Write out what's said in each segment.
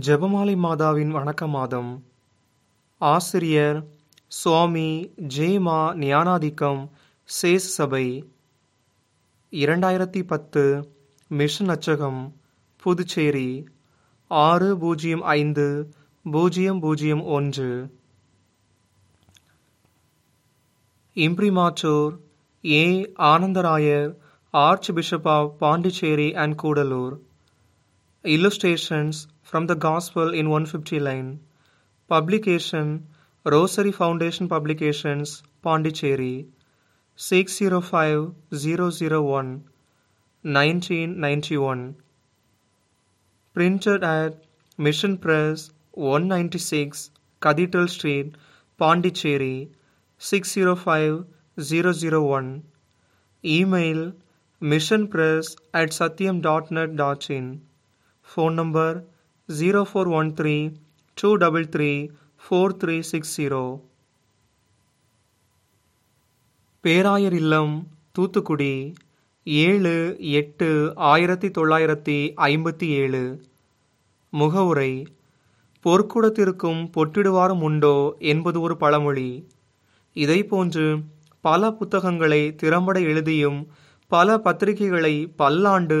ஜெபமாலை மாதாவின் வணக்க மாதம் ஆசிரியர் சுவாமி ஜேமா ஞானாதிக்கம் சேஸ் சபை. இரண்டாயிரத்தி பத்து மிஷன் அச்சகம் புதுச்சேரி. ஆறு பூஜ்ஜியம் ஐந்து பூஜ்ஜியம் பூஜ்ஜியம் ஒன்று. Imprimatur A Anandarayar archbishop of Pondicherry and Cuddalore. Illustrations from the Gospel in 150 line. Publication Rosary Foundation Publications, Pondicherry 605001 1991. Printed at Mission Press 196 Cathedral Street, Pondicherry 605001. Email missionpress at satyam.net.in. Phone number zero four one three two double three four three six zero பேராயர் இல்லம் தூத்துக்குடி ஏழு எட்டு ஆயிரத்தி தொள்ளாயிரத்தி ஐம்பத்தி ஏழு. முகவுரை பொற்குடத்திற்கும் பொட்டிடுவாரும் உண்டோ என்பது ஒரு பழமொழி. இதை போன்று பல புத்தகங்களை திறம்பட எழுதியும் பல பத்திரிகைகளை பல்லாண்டு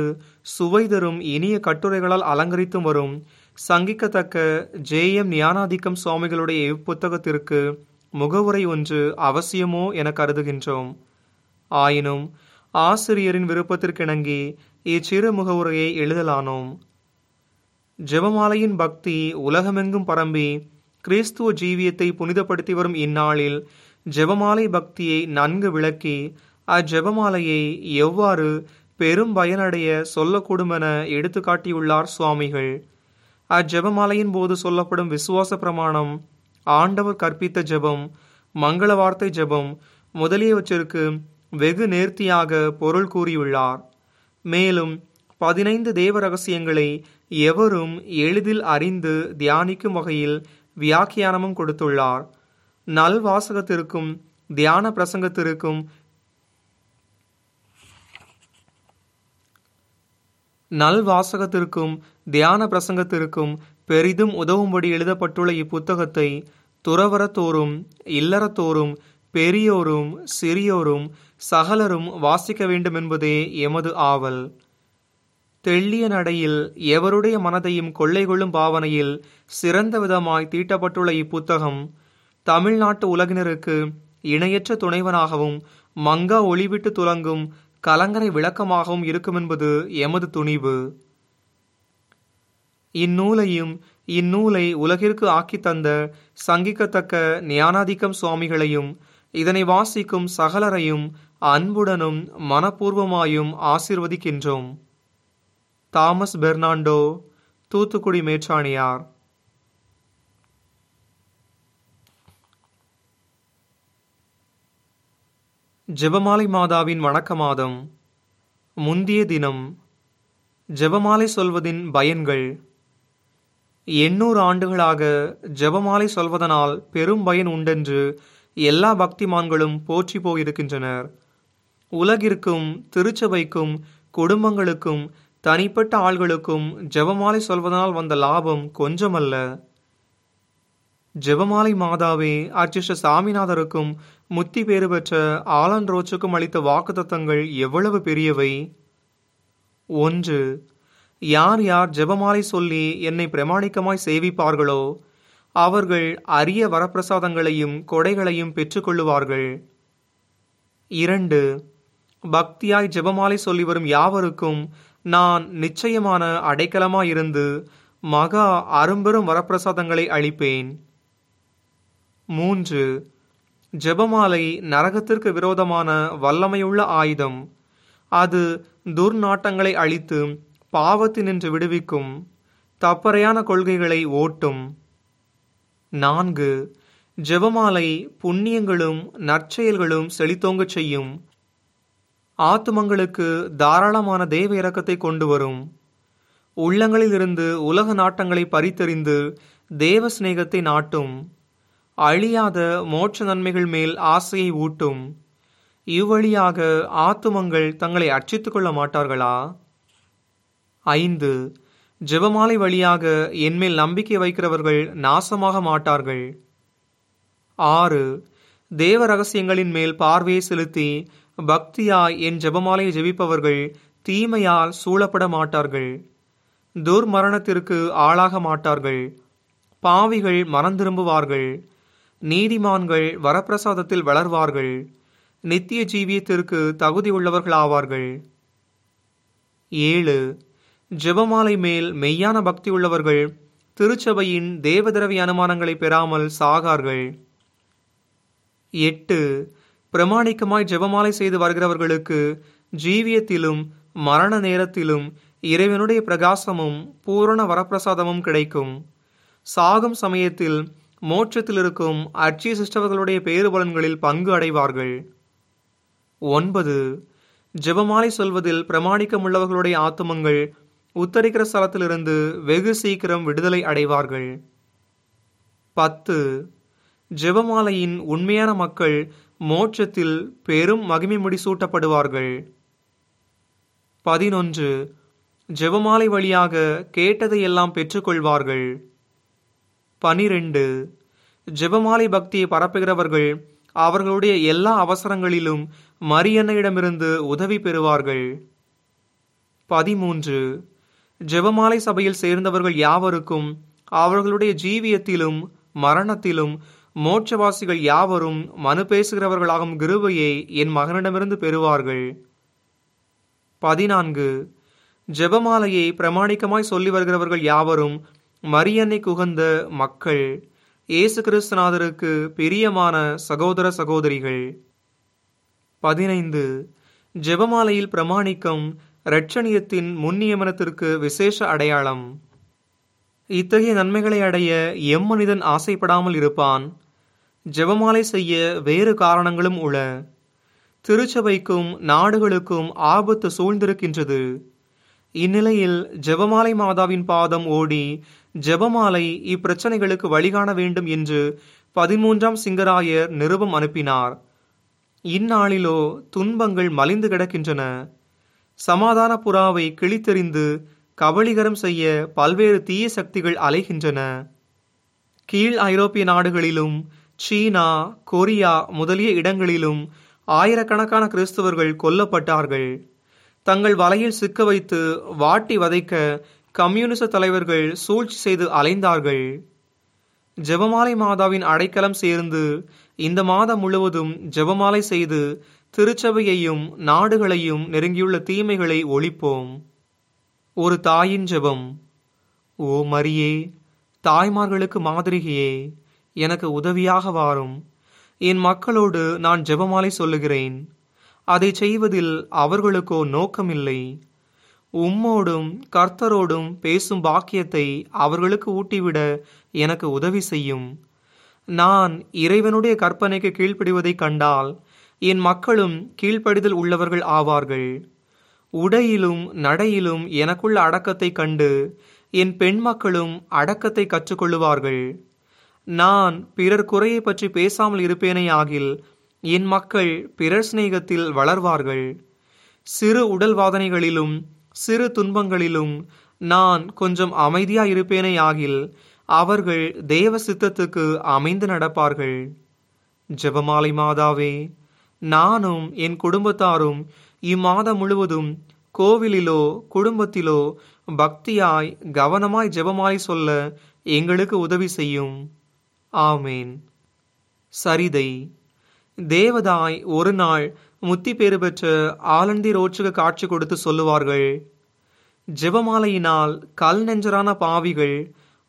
சுவை தரும் இனிய கட்டுரைகளால் அலங்கரித்தும் வரும் சங்கிக்கத்தக்க ஜே எம் ஞானாதிக்கம் சுவாமிகளுடைய இப்புத்தகத்திற்கு முகவுரை ஒன்று அவசியமோ என கருதுகின்றோம். ஆயினும் ஆசிரியரின் விருப்பத்திற்கிணங்கி இச்சிறு முகவுரையை எழுதலானோம். ஜெபமாலையின் பக்தி உலகமெங்கும் பரம்பி கிறிஸ்துவ ஜீவியத்தை புனிதப்படுத்தி வரும் இந்நாளில் ஜெபமாலை பக்தியை நன்கு விளக்கி அஜெபமாலையை எவ்வாறு பெரும் பயனடைய சொல்லக்கூடும் என எடுத்துக்காட்டியுள்ளார் சுவாமிகள். அஜெபமாலையின் போது சொல்லப்படும் விசுவாச பிரமாணம் ஆண்டவர் கற்பித்த ஜெபம் மங்கள வார்த்தை ஜெபம் முதலியவற்றிற்கு வெகு நேர்த்தியாக பொருள் கூறியுள்ளார். மேலும் பதினைந்து தேவ ரகசியங்களை எவரும் எளிதில் அறிந்து தியானிக்கும் வகையில் வியாக்கியானமும் கொடுத்துள்ளார். நல்வாசகத்திற்கும் தியான பிரசங்கத்திற்கும் நல்வாசகத்திற்கும் தியான பிரசங்கத்திற்கும் பெரிதும் உதவும்படி எழுதப்பட்டுள்ள இப்புத்தகத்தை துறவரத்தோறும் இல்லறத்தோறும் பெரியோரும் சிறியோரும் சகலரும் வாசிக்க வேண்டும் என்பதே எமது ஆவல். தெள்ளிய நடையில் எவருடைய மனதையும் கொள்ளை கொள்ளும் பாவனையில் சிறந்த விதமாய் தீட்டப்பட்டுள்ள இப்புத்தகம் தமிழ்நாட்டு உலகினருக்கு இணையற்ற துணைவனாகவும் மங்கா ஒளிவிட்டு துலங்கும் கலங்கரை விளக்கமாகவும் இருக்கும் என்பது எமது துணிவு. இந்நூலையும் இந்நூலை உலகிற்கு ஆக்கி தந்த சங்கிக்கத்தக்க ஞானாதிக்கம் சுவாமிகளையும் இதனை வாசிக்கும் சகலரையும் அன்புடனும் மனப்பூர்வமாயும் ஆசிர்வதிக்கின்றோம். தாமஸ் பெர்னாண்டோ தூத்துக்குடி மேற்றாணியார். ஜெபமாலை மாதாவின் வணக்க மாதம் முந்திய தினம் ஜெபமாலை சொல்வதின் பயன்கள். எண்ணூறு ஆண்டுகளாக ஜெபமாலை சொல்வதனால் பெரும் பயன் உண்டென்று எல்லா பக்திமான்களும் போற்றி போயிருக்கின்றனர். உலகிற்கும் திருச்சபைக்கும் குடும்பங்களுக்கும் தனிப்பட்ட ஆள்களுக்கும் ஜெபமாலை சொல்வதனால் வந்த லாபம் கொஞ்சமல்ல. ஜெபமாலை மாதாவே அர்ச்சிஷ சாமிநாதருக்கும் முத்தி பேறு பெற்ற ஆலன் ரோச்சுக்கும் அளித்த வாக்குத்தத்தங்கள் எவ்வளவு பெரியவை? ஒன்று யார் யார் ஜெபமாலை சொல்லி என்னை பிரமாணிக்கமாய் சேவிப்பார்களோ அவர்கள் அரிய வரப்பிரசாதங்களையும் கொடைகளையும் பெற்றுக்கொள்ளுவார்கள் இரண்டு பக்தியாய் ஜெபமாலை சொல்லி வரும் யாவருக்கும் நான் நிச்சயமான அடைக்கலமாயிருந்து மகா அரும்பெரும் வரப்பிரசாதங்களை அளிப்பேன். மூன்று ஜெபமாலை நரகத்திற்கு விரோதமான வல்லமையுள்ள ஆயுதம். அது துர்நாட்டங்களை அழித்து பாவத்தினின்று விடுவிக்கும். தப்பறையான கொள்கைகளை ஓட்டும். நான்கு ஜெபமாலை புண்ணியங்களும் நற்செயல்களும் செழித்தோங்கச் செய்யும். ஆத்துமங்களுக்கு தாராளமான தேவ இறக்கத்தை கொண்டு வரும். உள்ளங்களிலிருந்து உலக நாட்டங்களை பறித்தறிந்து தேவ சிநேகத்தை நாட்டும். அழியாத மோட்ச நன்மைகள் மேல் ஆசையை ஊட்டும். இவ்வழியாக ஆத்துமங்கள் தங்களை அர்ச்சித்துக் கொள்ள மாட்டார்களா? ஐந்து. ஜெபமாலை வழியாக என்மேல் நம்பிக்கை வைக்கிறவர்கள் நாசமாக மாட்டார்கள். ஆறு. தேவ ரகசியங்களின் மேல் பார்வையை செலுத்தி பக்தியாய் என் ஜெபமாலையை ஜெபிப்பவர்கள் தீமையால் சூழப்பட மாட்டார்கள். துர்மரணத்திற்கு ஆளாக மாட்டார்கள். பாவிகள் மனம் திரும்புவார்கள். நீதிமான்கள் வரப்பிரசாதத்தில் வளர்வார்கள். நித்திய ஜீவியத்திற்கு தகுதி உள்ளவர்களாவார்கள் ஏழு ஜெபமாலை மேல் மெய்யான பக்தி உள்ளவர்கள் திருச்சபையின் தேவதிரவி அனுமானங்களை பெறாமல் சாகார்கள். எட்டு பிரமாணிக்கமாய் ஜெபமாலை செய்து வருகிறவர்களுக்கு ஜீவியத்திலும் மரண நேரத்திலும் இறைவனுடைய பிரகாசமும் பூரண வரப்பிரசாதமும் கிடைக்கும். சாகும் சமயத்தில் மோட்சத்தில் இருக்கும் அர்ச்சி சிஸ்டவர்களுடைய பேறு பேறுபலன்களில் பங்கு அடைவார்கள். ஒன்பது. ஜெபமாலை சொல்வதில் பிரமாணிக்கம் உள்ளவர்களுடைய ஆத்துமங்கள் உத்தரிக்கிற ஸ்தலத்திலிருந்து வெகு சீக்கிரம் விடுதலை அடைவார்கள். பத்து. ஜெபமாலையின் உண்மையான மக்கள் மோட்சத்தில் பெரும் மகிமை முடிசூட்டப்படுவார்கள். பதினொன்று. ஜெபமாலை வழியாக கேட்டதையெல்லாம் பெற்றுக்கொள்வார்கள். பனிரெண்டு. ஜெபமாலை பக்தியை பரப்புகிறவர்கள் அவர்களுடைய எல்லா அவசரங்களிலும் மரியன்னையிடமிருந்து உதவி பெறுவார்கள். பதிமூன்று. ஜெபமாலை சபையில் சேர்ந்தவர்கள் யாவருக்கும் அவர்களுடைய ஜீவியத்திலும் மரணத்திலும் மோட்சவாசிகள் யாவரும் மனு பேசுகிறவர்களாகும் கிருபையை என் மகனிடமிருந்து பெறுவார்கள். பதினான்கு. ஜெபமாலையை பிரமாணிக்கமாய் சொல்லி வருகிறவர்கள் யாவரும் மரியன்னை குகந்த மக்கள் இயேசு கிறிஸ்துநாதருக்கு பிரியமான சகோதர சகோதரிகள். பதினைந்து. ஜெபமாலையில் பிரமாணிக்கம் இரட்சணியத்தின் முன்னியமனத்திற்கு விசேஷ அடையாளம். இத்தகைய நன்மைகளை அடைய எம் மனிதன் ஆசைப்படாமல் இருப்பான். ஜெபமாலை செய்ய வேறு காரணங்களும் உள. திருச்சபைக்கும் நாடுகளுக்கும் ஆபத்து சூழ்ந்திருக்கின்றது. இந்நிலையில் ஜெபமாலை மாதாவின் பாதம் ஓடி ஜெபமாலை இப்பிரச்சனைகளுக்கு வழிகாண வேண்டும் என்று பதிமூன்றாம் சிங்கராயர் நிருபம் அனுப்பினார். இந்நாளிலோ துன்பங்கள் மலிந்து கிடக்கின்றன. சமாதான புறாவை கிழித்தெறிந்து கபலீகரம் செய்ய பல்வேறு தீய சக்திகள் அலைகின்றன. கீழ் ஐரோப்பிய நாடுகளிலும் சீனா கொரியா முதலிய இடங்களிலும் ஆயிரக்கணக்கான கிறிஸ்தவர்கள் கொல்லப்பட்டார்கள். தங்கள் வலையில் சிக்க வைத்து வாட்டி வதைக்க கம்யூனிச தலைவர்கள் சூழ்ச்சி செய்து அலைந்தார்கள். ஜெபமாலை மாதாவின் அடைக்கலம் சேர்ந்து இந்த மாதம் முழுவதும் ஜெபமாலை செய்து திருச்சபையையும் நாடுகளையும் நெருங்கியுள்ள தீமைகளை ஒழிப்போம். ஒரு தாயின் ஜெபம். ஓ மரியே தாய்மார்களுக்கு மாதிரிகையே எனக்கு உதவியாக வாரும். என் மக்களோடு நான் ஜெபமாலை சொல்லுகிறேன். அதை செய்வதில் அவர்களுக்கோ நோக்கமில்லை. உம்மோடும் கர்த்தரோடும் பேசும் பாக்கியத்தை அவர்களுக்கு ஊட்டிவிட எனக்கு உதவி செய்யும். நான் இறைவனுடைய கற்பனைக்கு கீழ்ப்படிவதைக் கண்டால் என் மக்களும் கீழ்ப்படிதல் உள்ளவர்கள் ஆவார்கள். உடையிலும் நடையிலும் எனக்குள்ள அடக்கத்தை கண்டு என் பெண் மக்களும் அடக்கத்தை கற்றுக்கொள்ளுவார்கள். நான் பிறர் குறையை பற்றி பேசாமல் இருப்பேனே ஆகில் என் மக்கள் பிறர் சிநேகத்தில் வளர்வார்கள். சிறு உடல் வாதனைகளிலும் சிறு துன்பங்களிலும் நான் கொஞ்சம் அமைதியா இருப்பேனே ஆகில் அவர்கள் தேவ சித்தத்துக்கு அமைந்து நடப்பார்கள். ஜெபமாலை மாதாவே நானும் என் குடும்பத்தாரும் இம்மாதம் முழுவதும் கோவிலிலோ குடும்பத்திலோ பக்தியாய் கவனமாய் ஜெபமாலை சொல்ல எங்களுக்கு உதவி செய்யும். ஆமேன். சரிதை தேவதாய் ஒரு நாள் முத்தி பேறு பெற்ற ஆலந்தி ரோச்சுக்கு காட்சி கொடுத்து சொல்லுவார்கள் ஜெபமாலையினால் கல் நெஞ்சரான பாவிகள்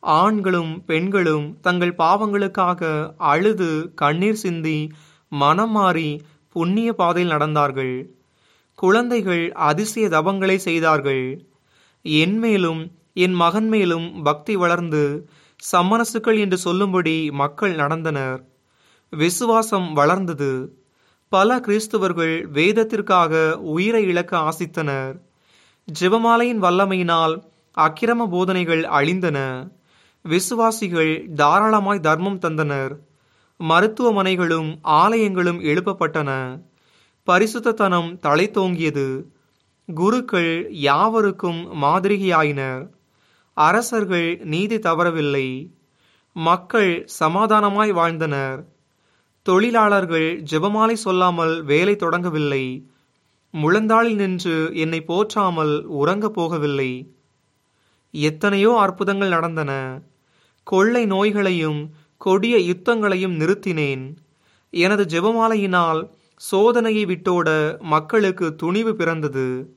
ஆண்களும் பெண்களும் தங்கள் பாவங்களுக்காக அழுது கண்ணீர் சிந்தி மனம் மாறி புண்ணிய பாதையில் நடந்தார்கள். குழந்தைகள் அதிசய தபங்களை செய்தார்கள். என் மேலும் என் மகன் மேலும் பக்தி வளர்ந்து சம்மனசுக்கள் என்று சொல்லும்படி மக்கள் நடந்தனர். விசுவாசம் வளர்ந்தது. பல கிறிஸ்துவர்கள் வேதத்திற்காக உயிரை இழக்க ஆசித்தனர். ஜெபமாலையின் வல்லமையினால் அக்கிரம போதனைகள் அழிந்தன. விசுவாசிகள் தாராளமாய் தர்மம் தந்தனர். மருத்துவமனைகளும் ஆலயங்களும் எழுப்பப்பட்டன. பரிசுத்தனம் தலை தோங்கியது குருக்கள் யாவருக்கும் மாதிரிகையாயினர். அரசர்கள் நீதி தவறவில்லை. மக்கள் சமாதானமாய் வாழ்ந்தனர். தொழிலாளர்கள் ஜெபமாலை சொல்லாமல் வேலை தொடங்கவில்லை. முழந்தாளில் நின்று என்னை போற்றாமல் உறங்கப் போகவில்லை. எத்தனையோ அற்புதங்கள் நடந்தன. கொள்ளை நோய்களையும் கொடிய யுத்தங்களையும் நிறுத்தினேன். எனது ஜெபமாலையினால் சோதனையை விட்டோட மக்களுக்கு துணிவு பிறந்தது.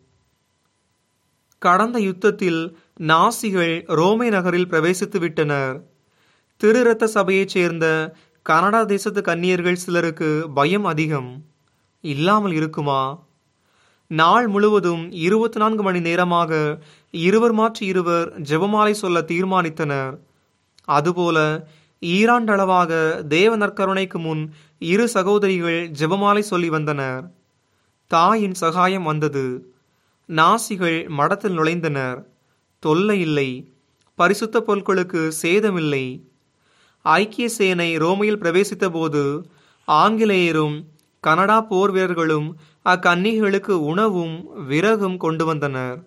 கடந்த யுத்தத்தில் நாசிகள் ரோமை நகரில் பிரவேசித்து விட்டனர் திருரத்த சபையைச் சேர்ந்த கனடா தேசத்து கன்னியர்கள் சிலருக்கு பயம் அதிகம். இல்லாமல் இருக்குமா? நாள் முழுவதும் இருபத்தி நான்கு மணி நேரமாக இருவர் மாற்றி இருவர் ஜெபமாலை சொல்ல தீர்மானித்தனர். அதுபோல ஈராண்டளவாக தேவ நற்கருணைக்கு முன் இரு சகோதரிகள் ஜெபமாலை சொல்லி வந்தனர். தாயின் சகாயம் வந்தது. நாசிகள் மடத்தில் நுழைந்தனர். தொல்லை இல்லை. பரிசுத்த பொருட்களுக்கு சேதமில்லை. ஐக்கிய சேனை ரோமையில் பிரவேசித்த போது ஆங்கிலேயரும் கனடா போர் வீரர்களும் அக்கன்னிகளுக்கு உணவும் விறகும் கொண்டு வந்தனர்.